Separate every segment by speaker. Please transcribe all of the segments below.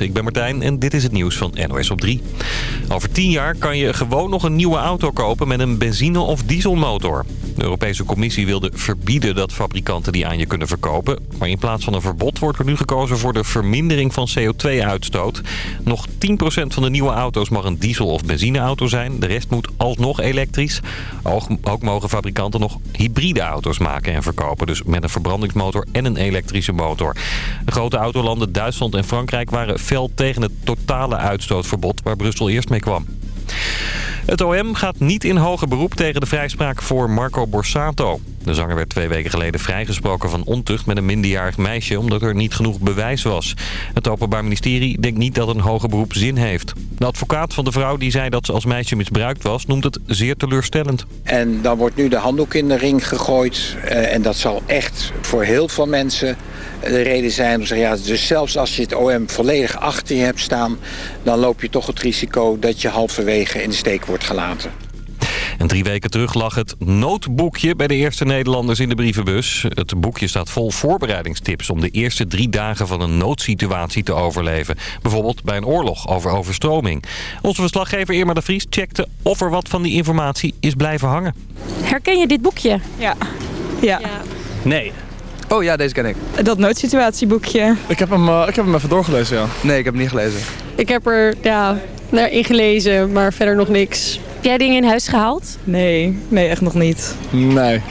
Speaker 1: ik ben Martijn en dit is het nieuws van NOS op 3. Over 10 jaar kan je gewoon nog een nieuwe auto kopen met een benzine- of dieselmotor. De Europese Commissie wilde verbieden dat fabrikanten die aan je kunnen verkopen. Maar in plaats van een verbod wordt er nu gekozen voor de vermindering van CO2-uitstoot. Nog 10% van de nieuwe auto's mag een diesel- of benzineauto zijn. De rest moet alsnog elektrisch. Ook, mogen fabrikanten nog hybride auto's maken en verkopen. Dus met een verbrandingsmotor en een elektrische motor. De grote autolanden Duitsland en Frankrijk waren fel tegen het totale uitstootverbod waar Brussel eerst mee kwam. Het OM gaat niet in hoger beroep tegen de vrijspraak voor Marco Borsato. De zanger werd twee weken geleden vrijgesproken van ontucht met een minderjarig meisje... omdat er niet genoeg bewijs was. Het Openbaar Ministerie denkt niet dat een hoger beroep zin heeft. De advocaat van de vrouw die zei dat ze als meisje misbruikt was... noemt het zeer teleurstellend.
Speaker 2: En dan wordt nu de handdoek in de ring gegooid. Uh, en dat zal echt voor heel veel mensen de reden zijn om te zeggen... Ja, dus zelfs als je het OM volledig achter je hebt staan... dan loop je toch het risico dat je halverwege in de steek wordt gelaten.
Speaker 1: En drie weken terug lag het noodboekje bij de eerste Nederlanders in de brievenbus. Het boekje staat vol voorbereidingstips om de eerste drie dagen van een noodsituatie te overleven. Bijvoorbeeld bij een oorlog over overstroming. Onze verslaggever Irma de Vries checkte of er wat van die informatie is blijven hangen.
Speaker 3: Herken je dit boekje?
Speaker 4: Ja. Ja. ja.
Speaker 5: Nee.
Speaker 6: Oh ja, deze ken ik.
Speaker 4: Dat noodsituatieboekje.
Speaker 7: Ik heb hem, uh, ik heb hem even doorgelezen, ja.
Speaker 6: Nee, ik heb hem niet gelezen.
Speaker 3: Ik heb er ja, naar ingelezen, maar verder nog niks. Heb jij dingen in huis gehaald?
Speaker 4: Nee, nee, echt nog niet.
Speaker 7: Nee.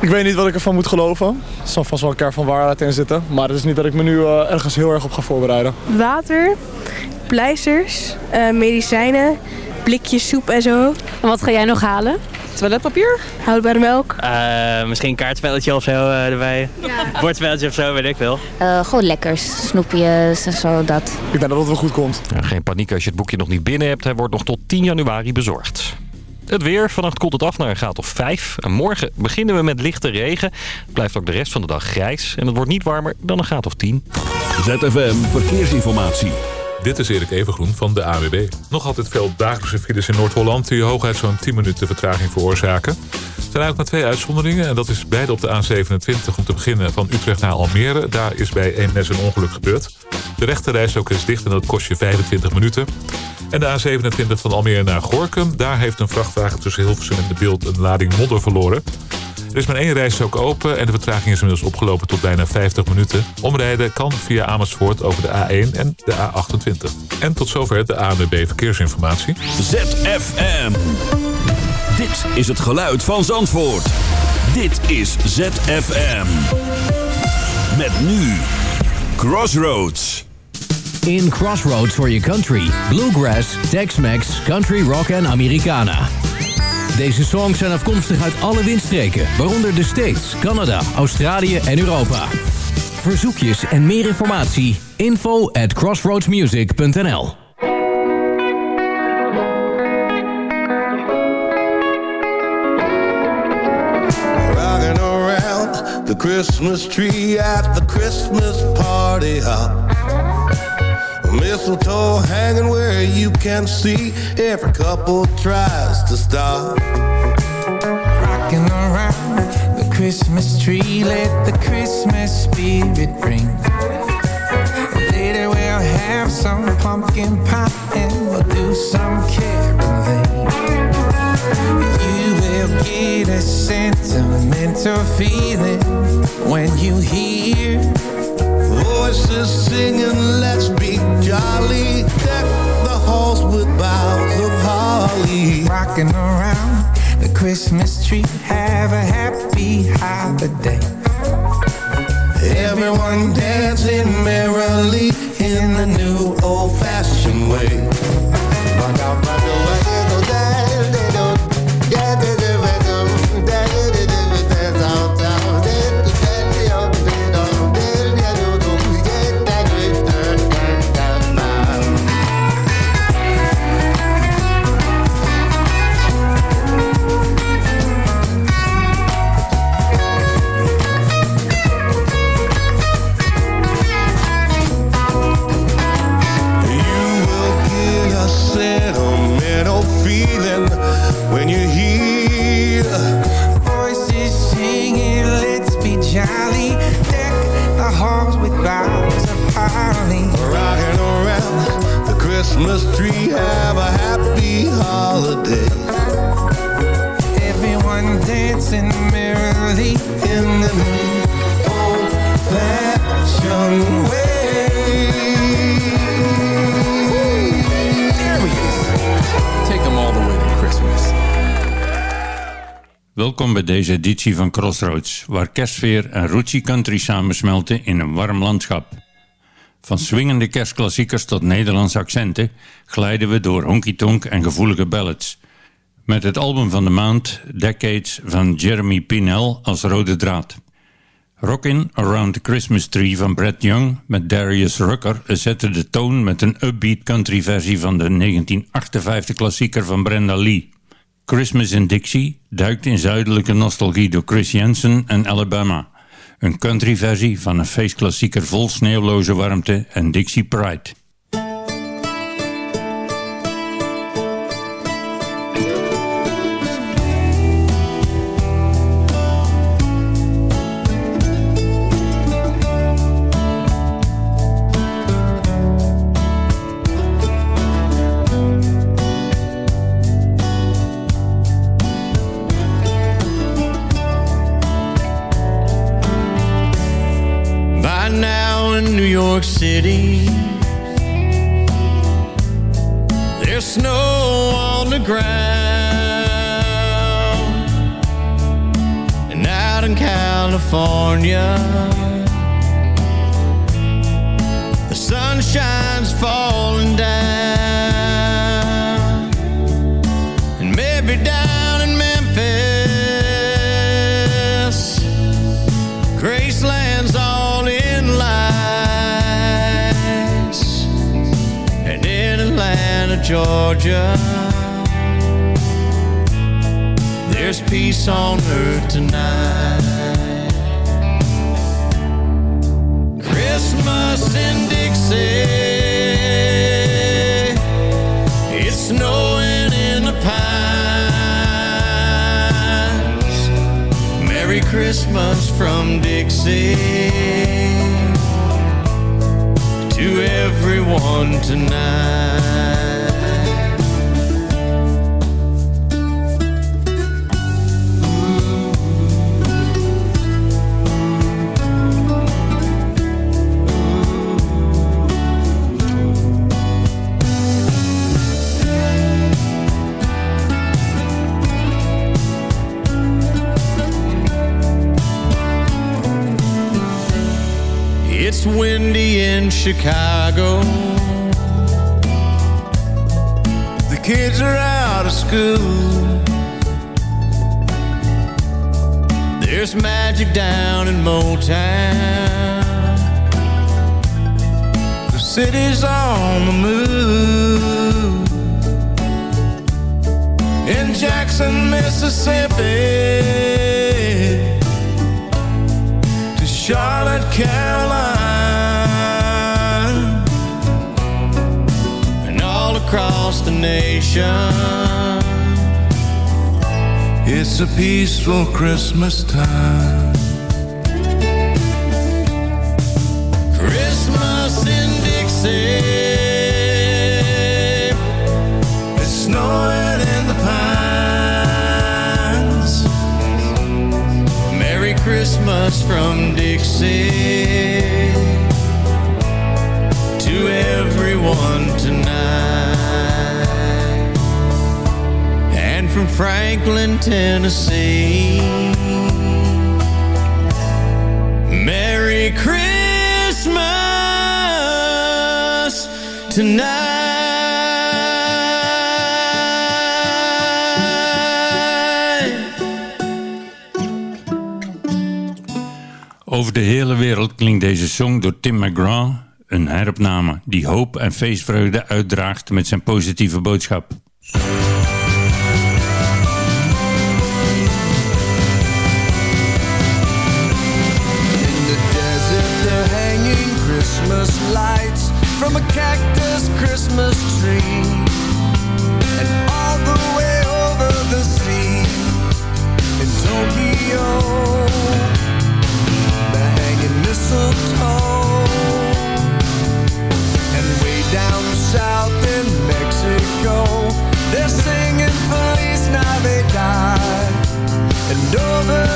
Speaker 7: Ik weet niet wat ik ervan moet geloven. Er zal vast wel een kern van waarheid in zitten. Maar het is niet dat ik me nu uh, ergens heel erg op ga voorbereiden.
Speaker 8: Water, pleisters, uh, medicijnen, blikjes soep en zo.
Speaker 3: En wat ga jij nog halen?
Speaker 4: Toiletpapier?
Speaker 8: Houdbare melk.
Speaker 5: Uh, misschien een kaartspelletje of zo uh, erbij. Ja. Bordspelletje of zo, weet ik veel.
Speaker 9: Uh, gewoon lekkers, snoepjes en zo, dat.
Speaker 7: Ik denk dat het wel goed komt.
Speaker 1: Ja, geen paniek als je het boekje nog niet binnen hebt. Hij wordt nog tot 10 januari bezorgd. Het weer. Vannacht koelt het af naar een graad of 5. En morgen beginnen we met lichte regen. Het blijft ook de rest van de dag grijs. En het wordt niet warmer dan een graad of 10.
Speaker 10: ZFM Verkeersinformatie.
Speaker 11: Dit is Erik Evengroen van de AWB. Nog altijd veel dagelijkse files in Noord-Holland... die hooguit zo'n 10 minuten vertraging veroorzaken. Er zijn eigenlijk maar twee uitzonderingen... en dat is beide op de A27 om te beginnen van Utrecht naar Almere. Daar is bij Eemnes een ongeluk gebeurd. De rechterreis ook is dicht en dat kost je 25 minuten. En de A27 van Almere naar Gorkum... daar heeft een vrachtwagen tussen Hilversum en de Beeld een lading modder verloren... Er is maar één rijstrook open en de vertraging is inmiddels opgelopen tot bijna 50 minuten. Omrijden kan via Amersfoort over de A1 en de A28. En tot zover de ANWB Verkeersinformatie.
Speaker 10: ZFM. Dit is het geluid van Zandvoort. Dit is ZFM. Met nu Crossroads.
Speaker 12: In Crossroads for your country. Bluegrass, Tex-Mex, Country Rock en Americana. Deze songs zijn afkomstig uit alle windstreken, waaronder de States, Canada, Australië en Europa. Verzoekjes en meer informatie, info at crossroadsmusic.nl
Speaker 13: around the Christmas tree at the Christmas party. Mistletoe hanging where you can see every couple tries to stop.
Speaker 14: Rocking around the Christmas tree, let the Christmas spirit ring. Later we'll have some pumpkin pie and we'll do some caroling. You will get a sentimental feeling when you hear
Speaker 13: voices singing, let's be jolly. Deck the halls with boughs of holly.
Speaker 14: Rocking around the Christmas tree, have a happy holiday.
Speaker 13: Everyone dancing merrily in the new old-fashioned way.
Speaker 15: Christmas tree. Have a happy holiday.
Speaker 13: Everyone dancing merrily in the old-fashioned way.
Speaker 16: There we go. Take them all the way to Christmas.
Speaker 17: Welkom bij deze editie van Crossroads, waar kerstsfeer en rootsy country samensmelten in een warm landschap. Van swingende kerstklassiekers tot Nederlandse accenten glijden we door honky-tonk en gevoelige ballads. Met het album van de maand Decades van Jeremy Pinnell als rode draad. Rockin' Around the Christmas Tree van Brett Young met Darius Rucker zette de toon met een upbeat country versie van de 1958 klassieker van Brenda Lee. Christmas in Dixie duikt in zuidelijke nostalgie door Chris Jensen en Alabama. Een country versie van een feestklassieker vol sneeuwloze warmte en Dixie Pride.
Speaker 18: California, the sunshine's falling down. And maybe down in Memphis, Graceland's all in lights. And in Atlanta, Georgia, there's peace on earth tonight. Christmas from Dixie to everyone tonight. Windy in Chicago. The kids are out of school. There's magic down in Motown. The city's on the move. In Jackson, Mississippi to Charlotte, Carolina, across the nation.
Speaker 15: It's a peaceful Christmas time.
Speaker 18: Christmas in Dixie.
Speaker 15: It's snowing in the pines.
Speaker 18: Merry Christmas from Dixie to everyone tonight. Franklin, Tennessee. Merry Christmas tonight.
Speaker 17: Over de hele wereld klinkt deze song door Tim McGraw, een heropname die hoop en feestvreugde uitdraagt met zijn positieve boodschap.
Speaker 13: from a cactus Christmas tree And all the way over the sea In Tokyo. The hanging mistletoe. And way down south in Mexico They're singing Feliz Navidad. And over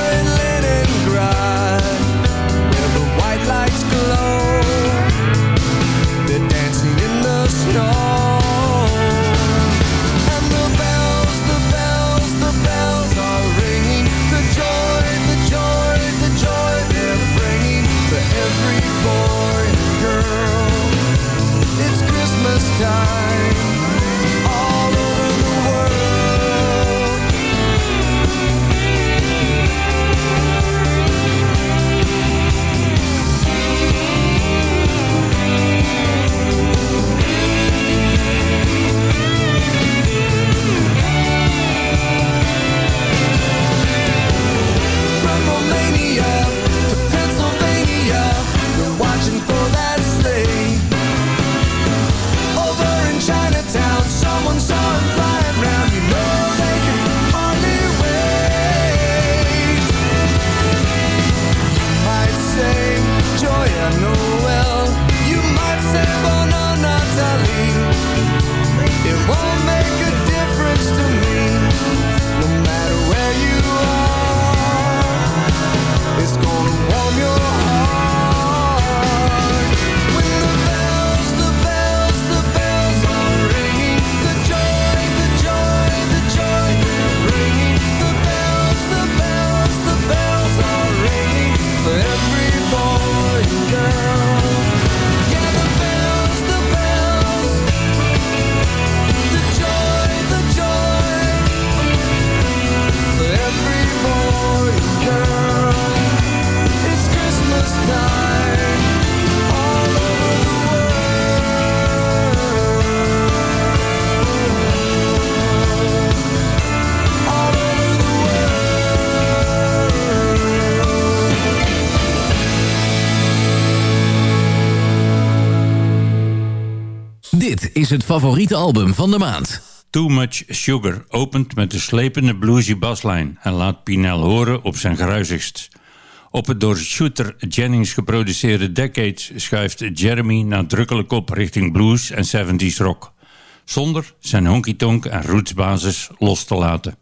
Speaker 13: time.
Speaker 12: het favoriete album van de maand.
Speaker 19: Too Much Sugar opent met de slepende bluesy baslijn en laat Pinel horen op zijn gruizigst. Op het door Shooter Jennings geproduceerde Decades schuift Jeremy nadrukkelijk op richting blues en 70s rock. Zonder zijn honky-tonk en rootsbasis los te laten.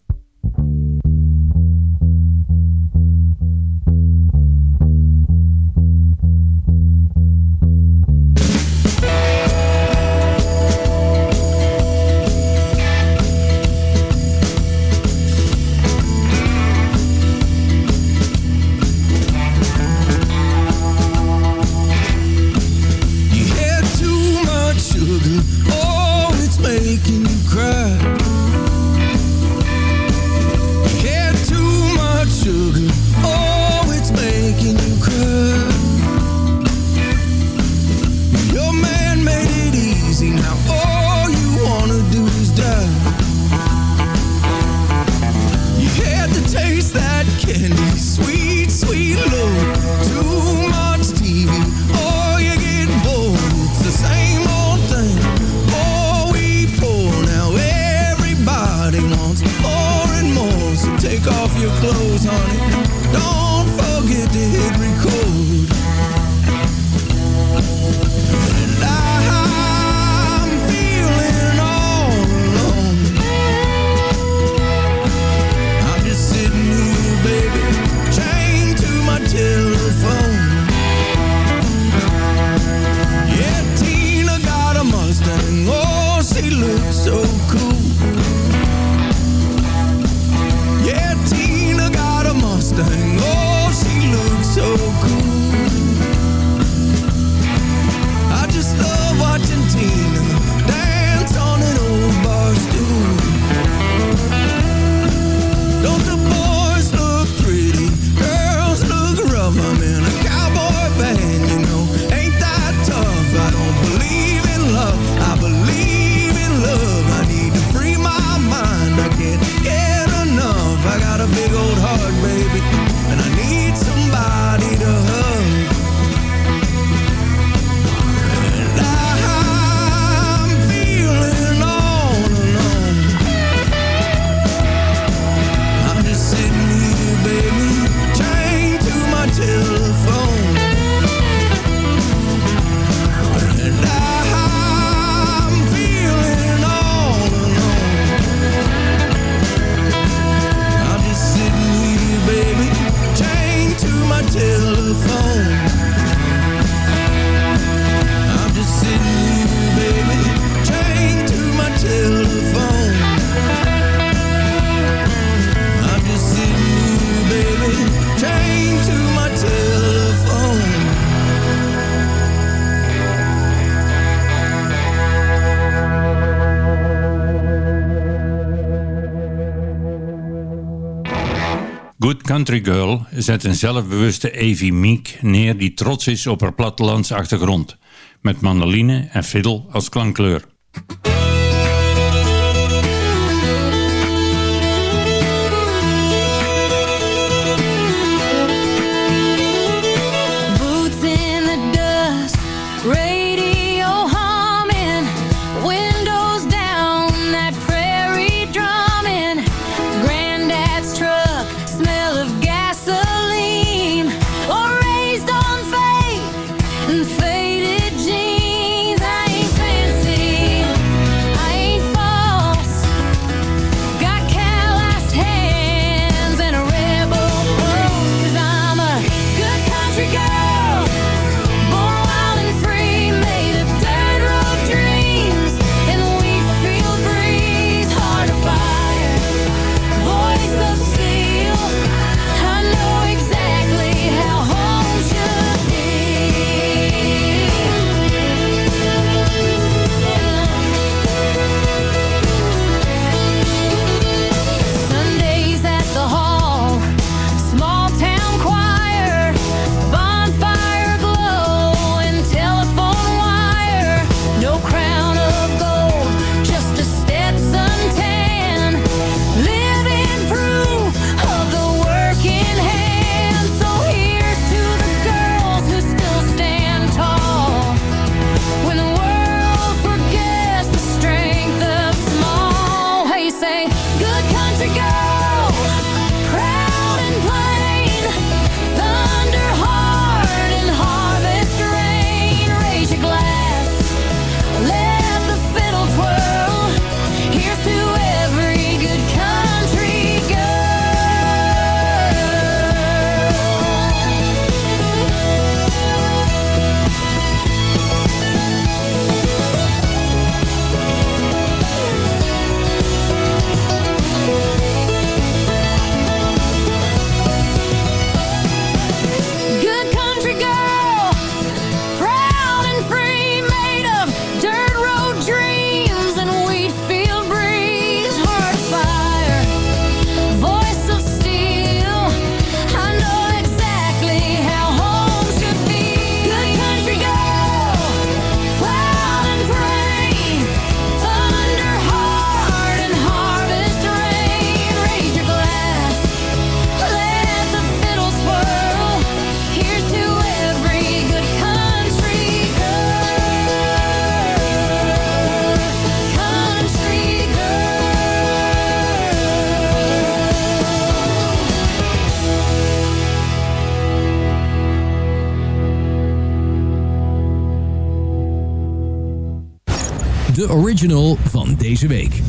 Speaker 20: Country Girl zet een zelfbewuste Evie Meek neer die trots is op haar plattelandse achtergrond. Met mandoline en fiddle als klankkleur.
Speaker 12: Original van deze week.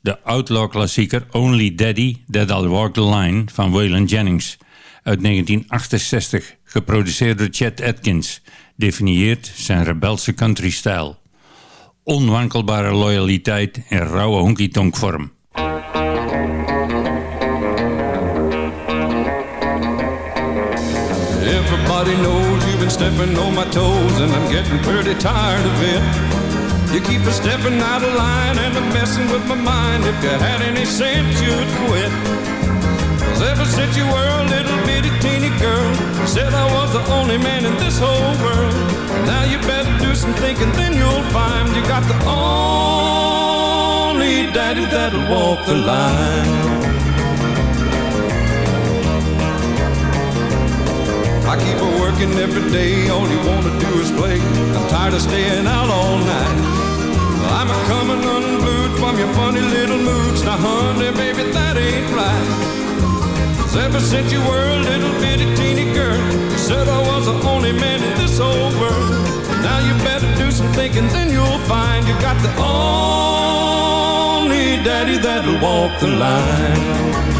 Speaker 20: De outlaw klassieker Only Daddy That I'll Walk the Line van Waylon Jennings uit 1968, geproduceerd door Chet Atkins, definieert zijn rebelse country-stijl. Onwankelbare loyaliteit in rauwe honky-tonk vorm.
Speaker 21: Everybody knows you've been stepping on my toes, and I'm getting pretty tired of it. You keep a stepping out of line and I'm messing with my mind. If you had any sense, you'd quit. Cause ever since you were a little bitty teeny girl, you said I was the only man in this whole world. Now you better do some thinking, then you'll find you got the only daddy that'll walk the line. I keep a working every day, all you wanna do is play. I'm tired of staying out all night. I'm a coming unglued from your funny little moods. Now, honey, baby, that ain't right. 'Cause ever since you were a little bitty teeny girl, you said I was the only man in this whole world. Now you better do some thinking, then you'll find you got the only daddy that'll walk the line.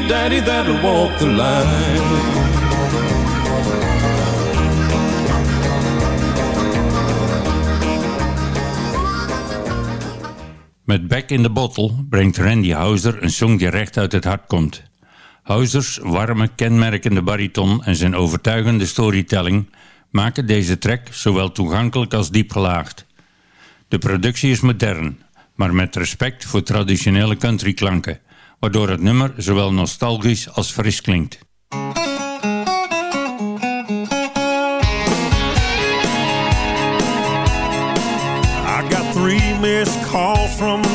Speaker 21: daddy walk the line.
Speaker 17: Met Back in the Bottle brengt Randy Houser een song die recht uit het hart komt. Housers warme, kenmerkende bariton en zijn overtuigende storytelling maken deze track zowel toegankelijk als diepgelaagd. De productie is modern, maar met respect voor traditionele countryklanken, waardoor het nummer zowel nostalgisch als fris klinkt.
Speaker 22: I got three missed calls from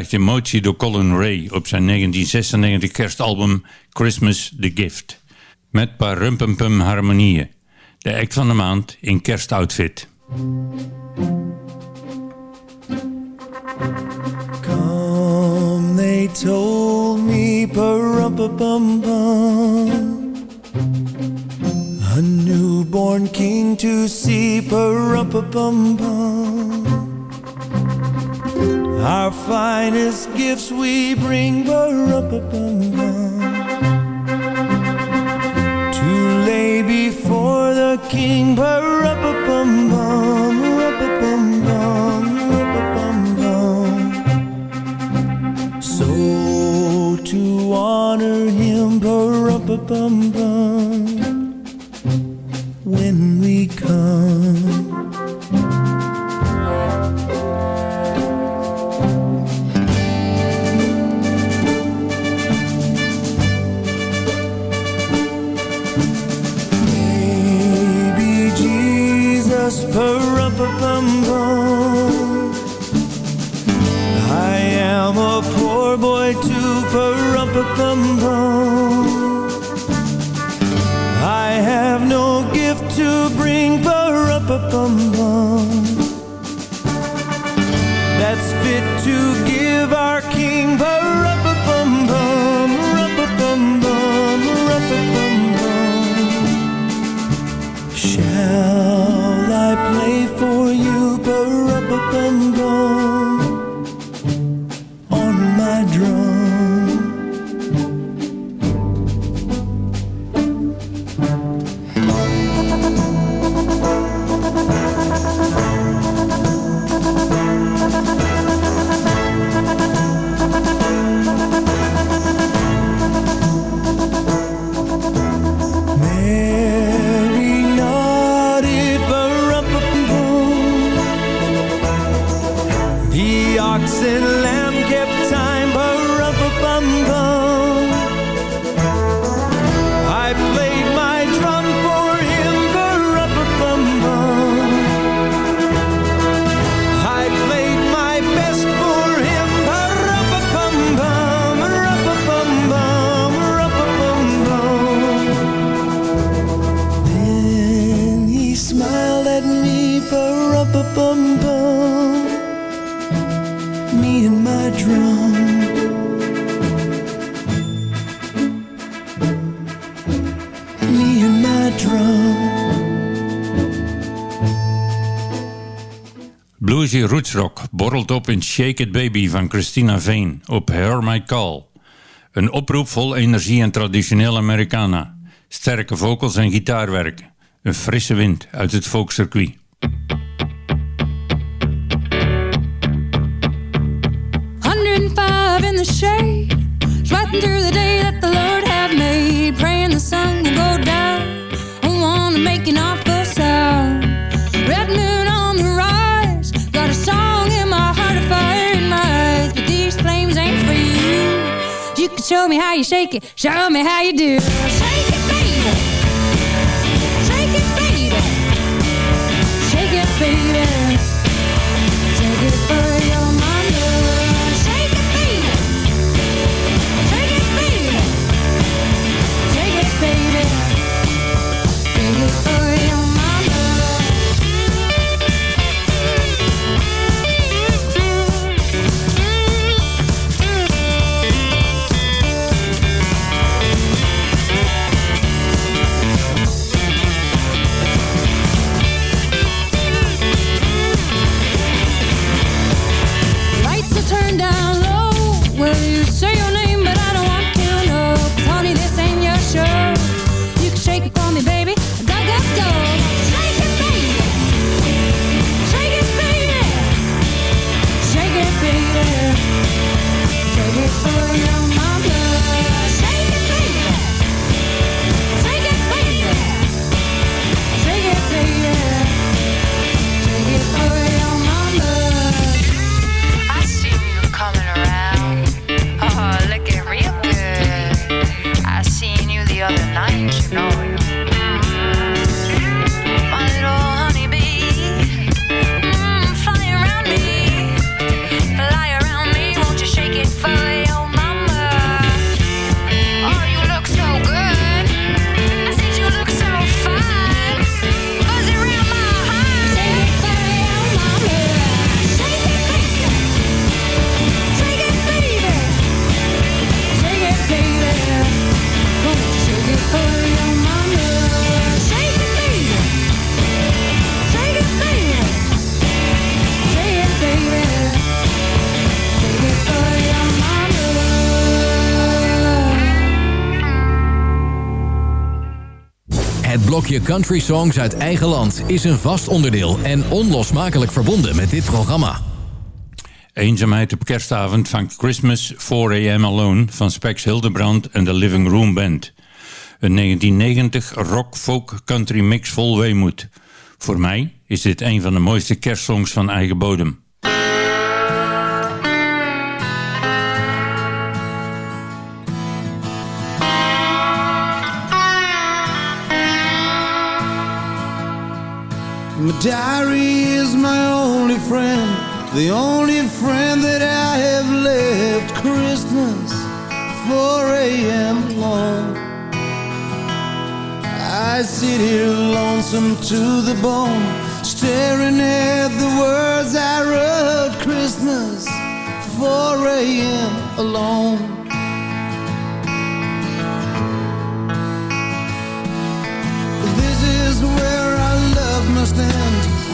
Speaker 17: krijgt emotie door Colin Ray op zijn 1996 kerstalbum Christmas the Gift. Met paar rumpempum harmonieën. De act van de maand in kerstoutfit.
Speaker 22: Come, they told me. A newborn king
Speaker 13: ba-rum-pa-bum-bum. Our finest gifts we bring. To lay before the king. So to honor him, when we come. I am a poor boy too, pa-rum-pa-bum-bum. I have no gift to bring, pa-rum-pa-bum-bum.
Speaker 17: Bluesy rootsrock borrelt op in Shake It Baby van Christina Vane op Hear My Call. Een oproep vol energie en traditioneel Americana. Sterke vocals en gitaarwerk. Een frisse wind uit het folkcircuit.
Speaker 20: In the shade, through the day that the show me how you shake it, show me how you do. Shake it, baby. Shake it, baby. Shake it, baby. Shake it for your Around
Speaker 12: blokje country songs uit eigen land is een vast onderdeel en onlosmakelijk verbonden met dit programma.
Speaker 17: Eenzaamheid op kerstavond van Christmas 4 AM Alone van Spex Hildebrand en de Living Room Band. Een 1990 rock, folk, country mix vol weemoed. Voor mij is dit een van de mooiste kerstsongs van eigen bodem.
Speaker 13: My diary is my only friend, the only friend that I have left. Christmas, 4 a.m. alone. I sit here lonesome to the bone, staring at the words I wrote. Christmas, 4 a.m. alone.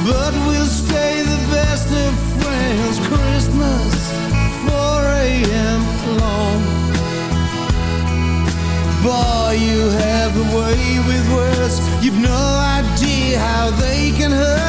Speaker 13: But we'll stay the best of friends. Christmas, 4 a.m. alone. Boy, you have a way with words. You've no idea how they can hurt.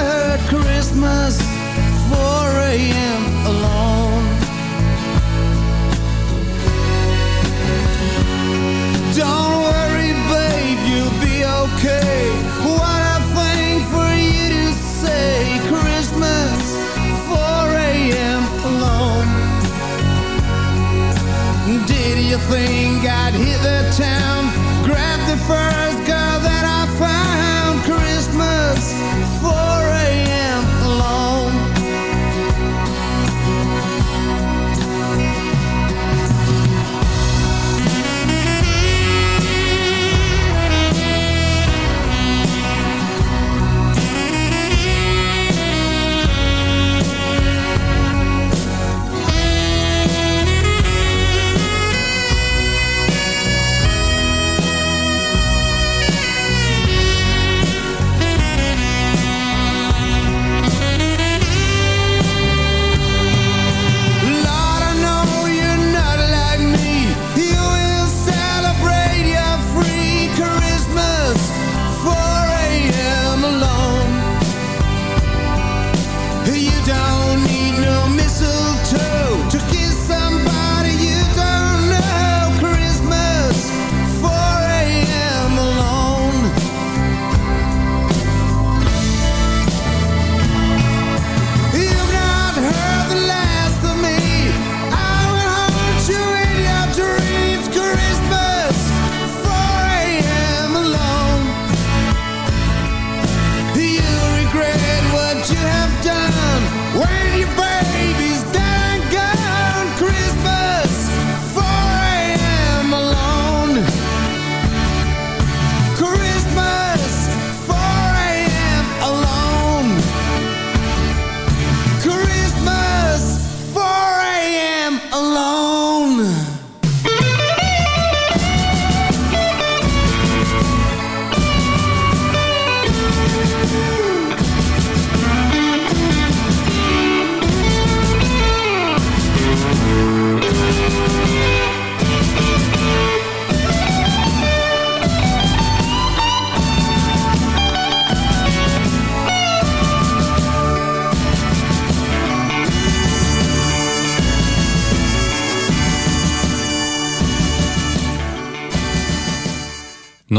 Speaker 13: prefer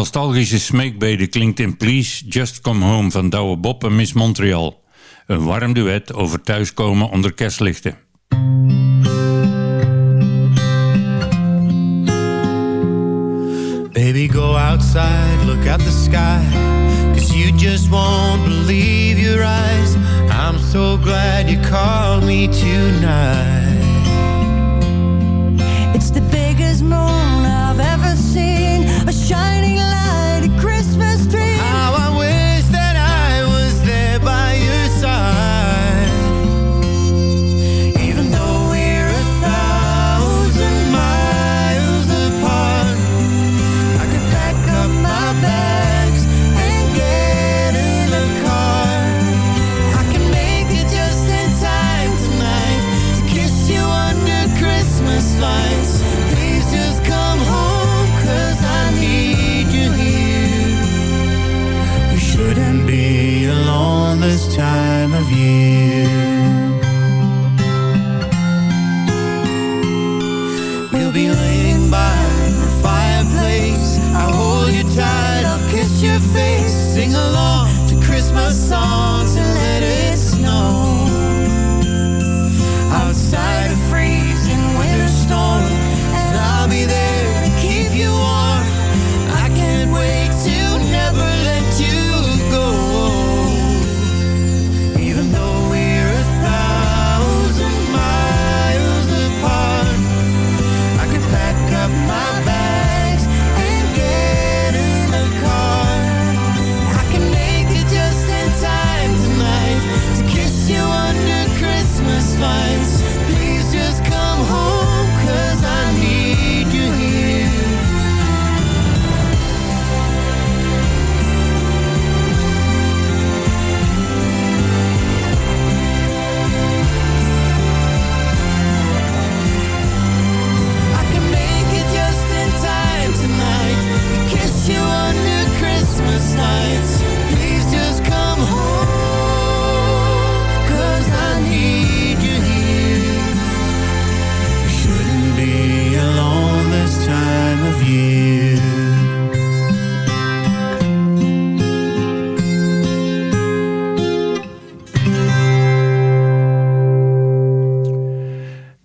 Speaker 17: Nostalgische smeekbede klinkt in Please Just Come Home van Douwe Bob en Miss Montreal. Een warm duet over thuiskomen onder kerstlichten.
Speaker 13: Baby, go outside, look at the sky. Cause you just won't believe your eyes. I'm so glad you called me tonight.
Speaker 18: It's the biggest moon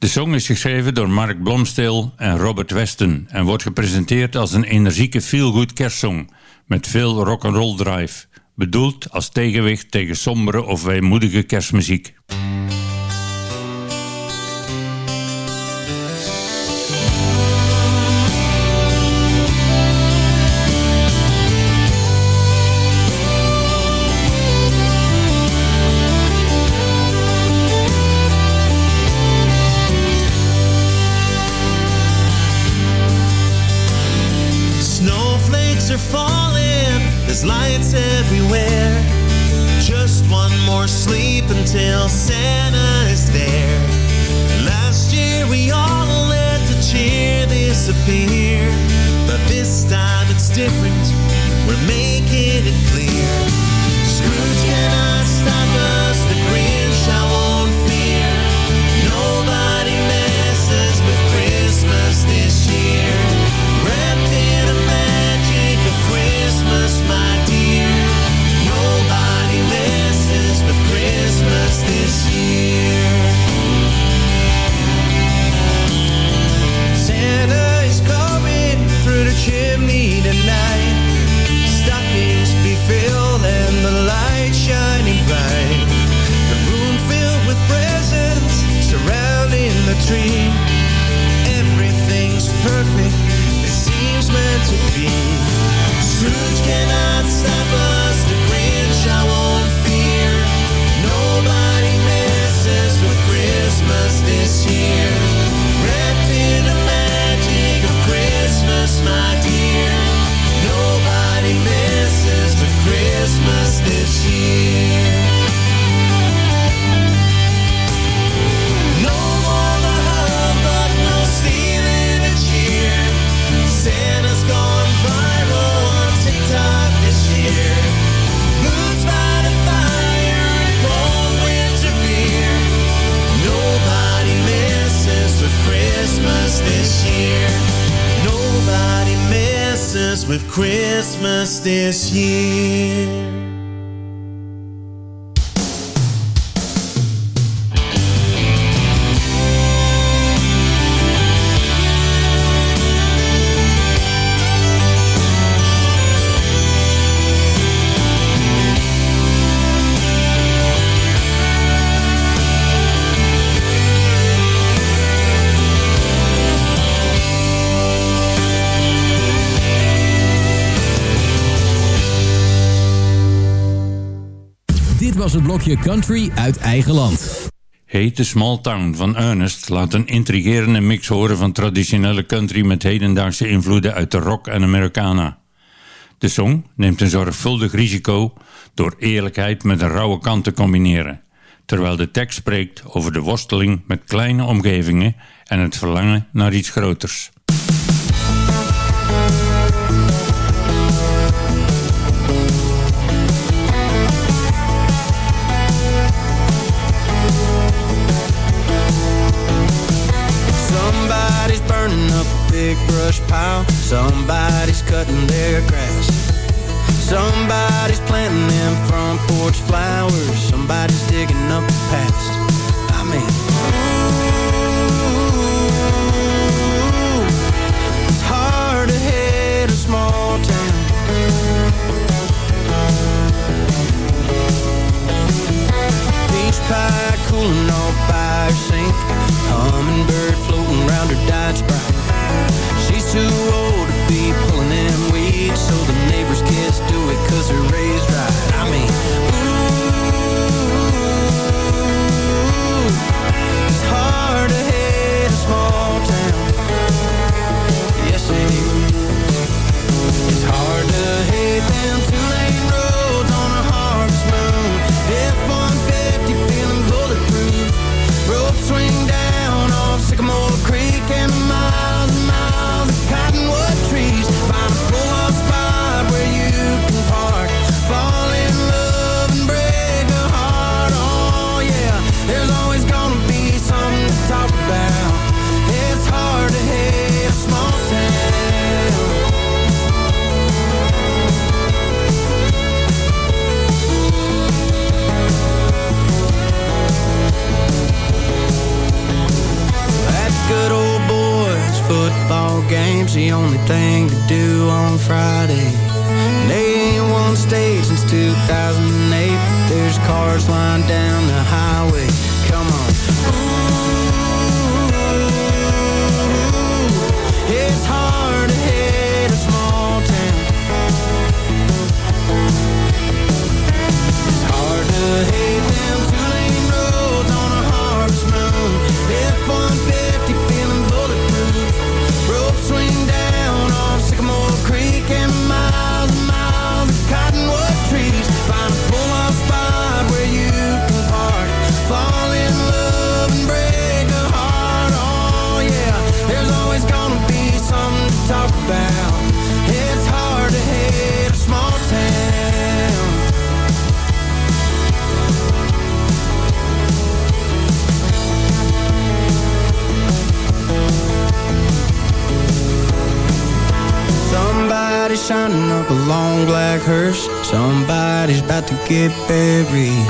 Speaker 18: De song is geschreven door Mark Blomstil en Robert Westen en wordt gepresenteerd als een energieke feel-good kerstsong met veel rock'n'roll drive, bedoeld als tegenwicht tegen sombere of weemoedige kerstmuziek.
Speaker 13: this year.
Speaker 12: country uit eigen land.
Speaker 18: Hete Small Town van Ernest laat een intrigerende mix horen van traditionele country met hedendaagse invloeden uit de rock en Americana. De song neemt een zorgvuldig risico door eerlijkheid met een rauwe kant te combineren, terwijl de tekst spreekt over de worsteling met kleine omgevingen en het verlangen naar iets groters.
Speaker 13: big brush pile. Somebody's cutting their grass. Somebody's planting them front porch flowers. Somebody's digging up the past. I mean hearse Somebody's about to get buried.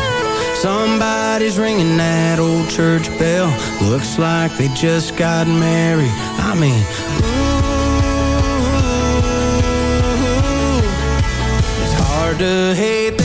Speaker 13: Somebody's ringing that old church bell. Looks like they just got married. I mean, ooh It's hard to hate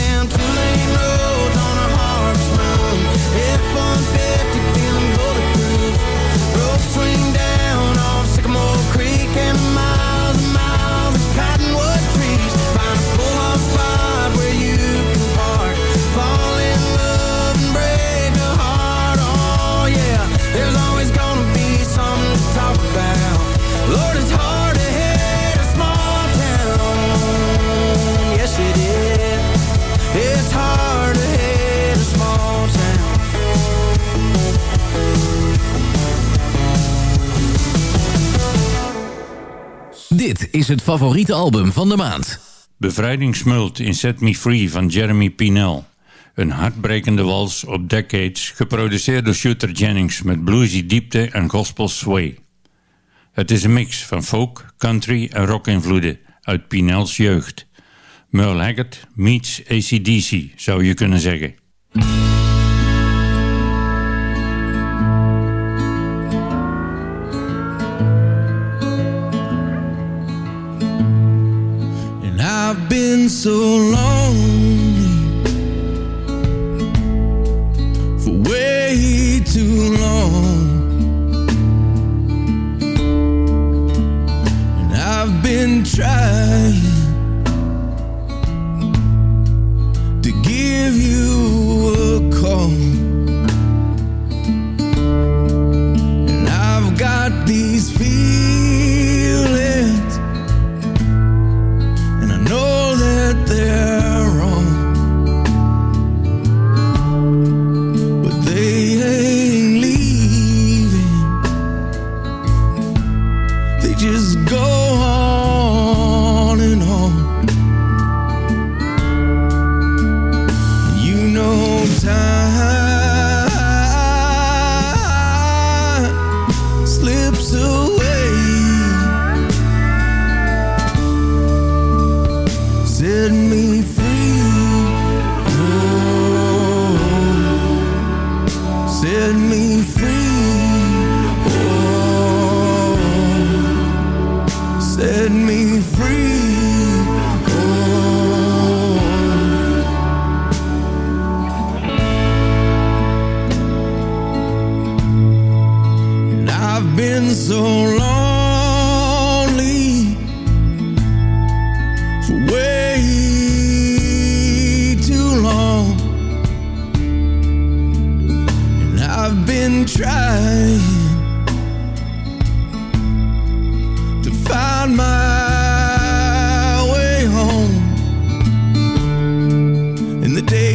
Speaker 13: is
Speaker 12: het favoriete album van de maand.
Speaker 17: Bevrijdingsmult in Set Me Free van Jeremy Pinel. Een hartbrekende wals op Decades, geproduceerd door Shooter Jennings met bluesy diepte en gospel sway. Het is een mix van folk, country en rock-invloeden uit Pinel's jeugd. Merle Haggard meets ACDC, zou je kunnen zeggen.
Speaker 13: so long.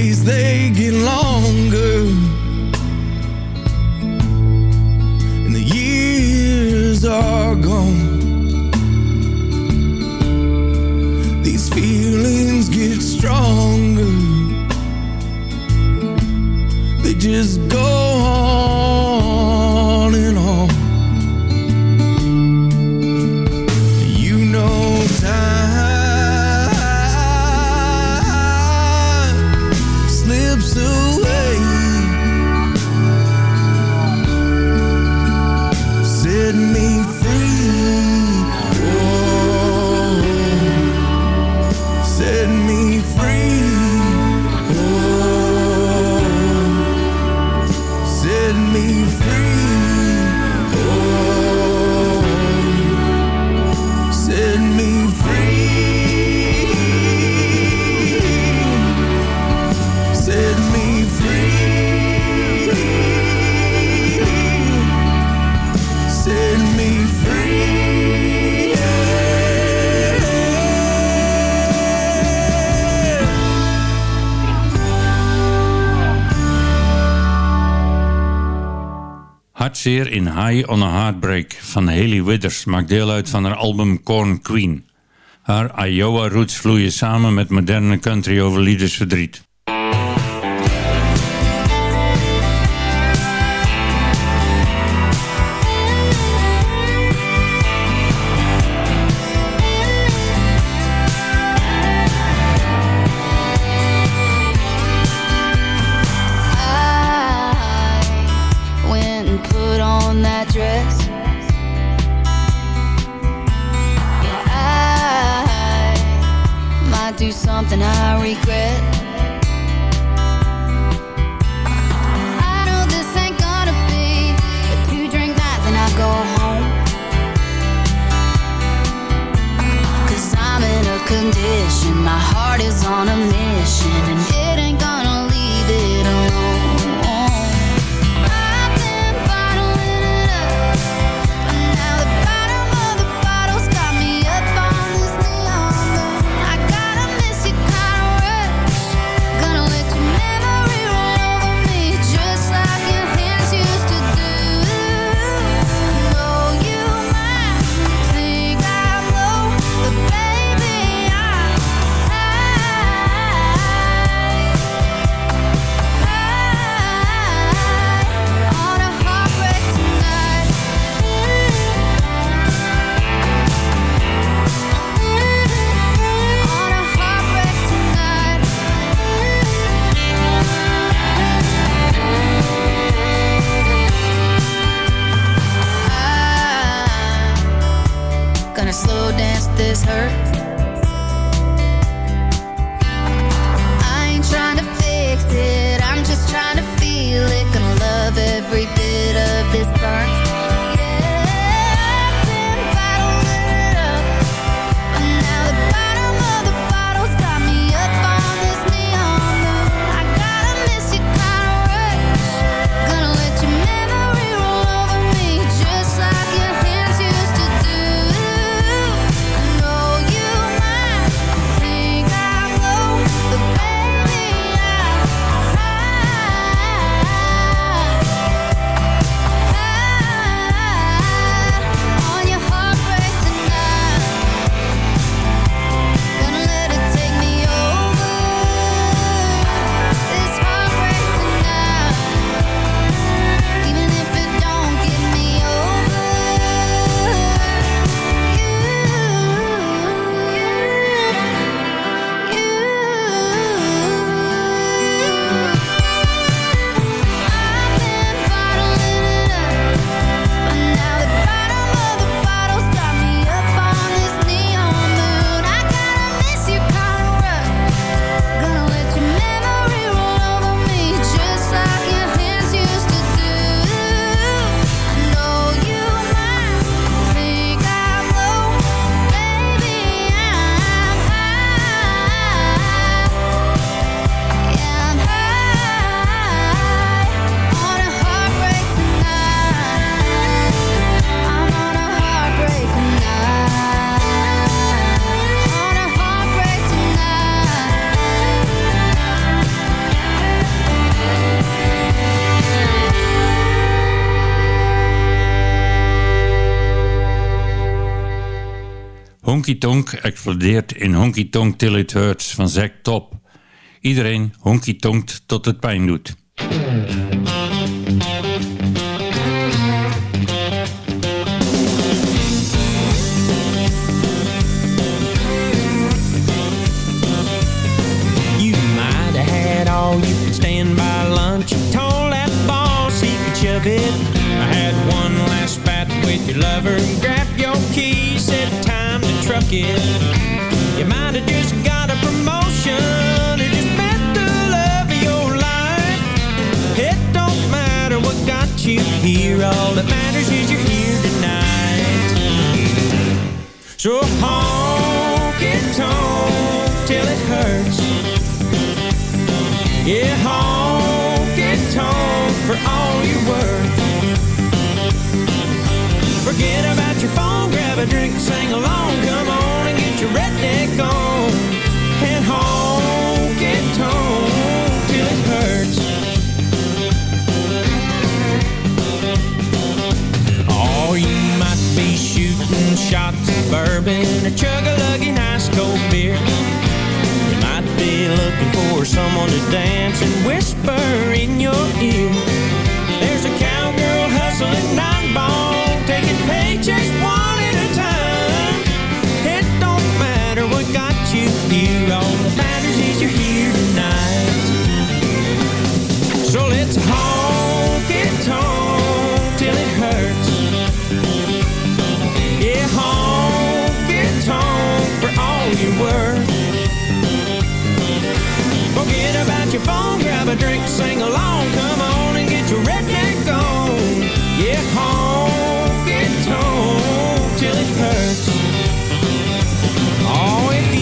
Speaker 19: days they get longer. And the years are gone. These feelings get stronger. They just go
Speaker 17: zeer in High on a Heartbreak van Haley Withers maakt deel uit van haar album Corn Queen. Haar Iowa roots vloeien samen met moderne country over
Speaker 23: liedersverdriet. something I regret. I know this ain't gonna be. If you drink that, then I go home. I I'm in a condition. My heart is on a mission.
Speaker 17: Honky Tonk explodeert in Honky Tonk Till It Hurts van Zack Top. Iedereen honky tonkt tot het pijn doet.
Speaker 24: I had one last spat with your lover. Grabbed your keys, said it. You might have just got a promotion or just met the love of your life. It don't matter what got you here. All that matters is you're here tonight. So honk and tonk till it hurts. Yeah, honk and tonk for all you're worth. A drink, sing along, come on and get your redneck on. And honk and tonk till it hurts. Or you might be shooting shots of bourbon, a chug-a-lugging ice cold beer. You might be looking for someone to dance and whisper in your ear. There's a cowgirl hustling And tonk till it hurts. Yeah, honk tonk for all you're worth. Forget about your phone, grab a drink, sing along, come on and get your redneck on. Yeah, honk tonk till it hurts. Oh, if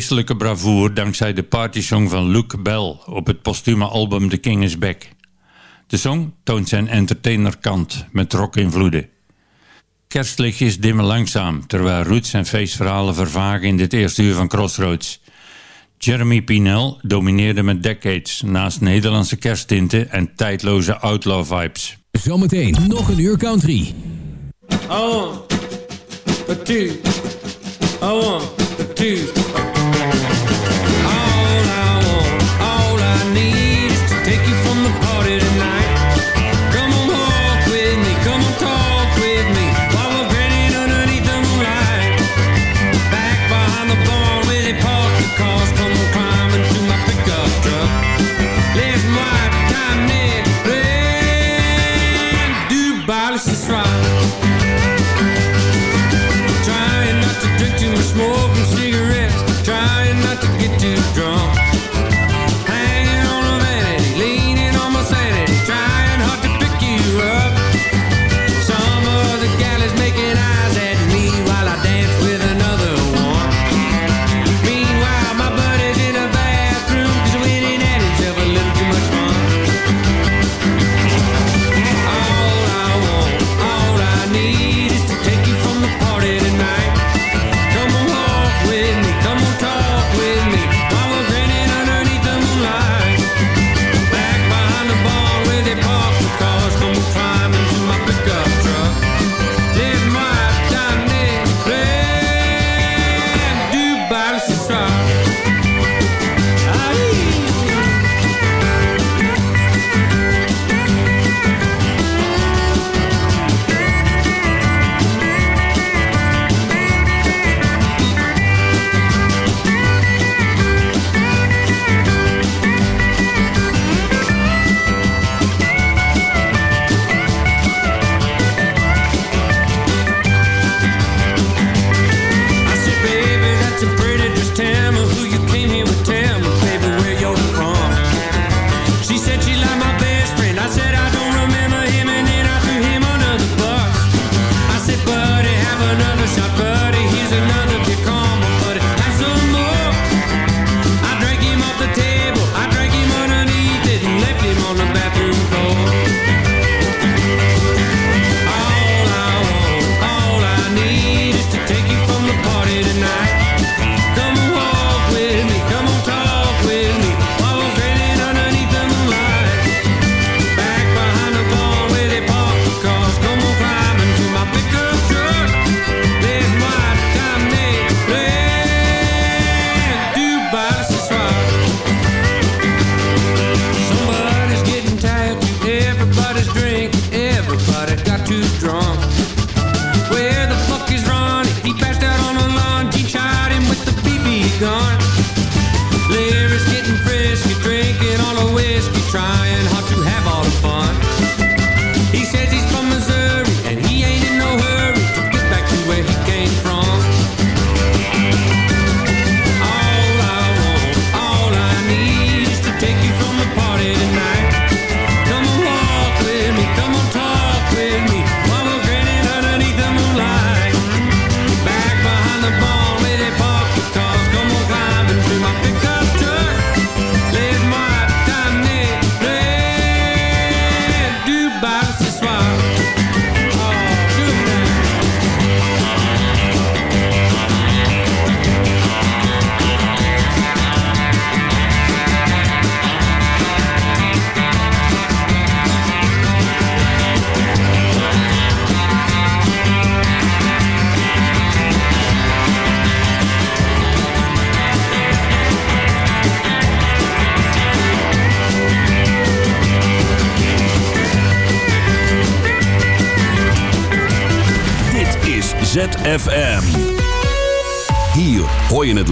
Speaker 17: Feestelijke bravoure dankzij de partysong van Luke Bell op het postume album The King is Back. De song toont zijn entertainerkant met rock-invloeden. Kerstlichtjes dimmen langzaam, terwijl roots en feestverhalen vervagen in dit eerste uur van Crossroads. Jeremy Pinel domineerde met Decades naast Nederlandse kersttinten en tijdloze outlaw vibes.
Speaker 12: Zometeen nog een uur country.
Speaker 24: Oh, a two, a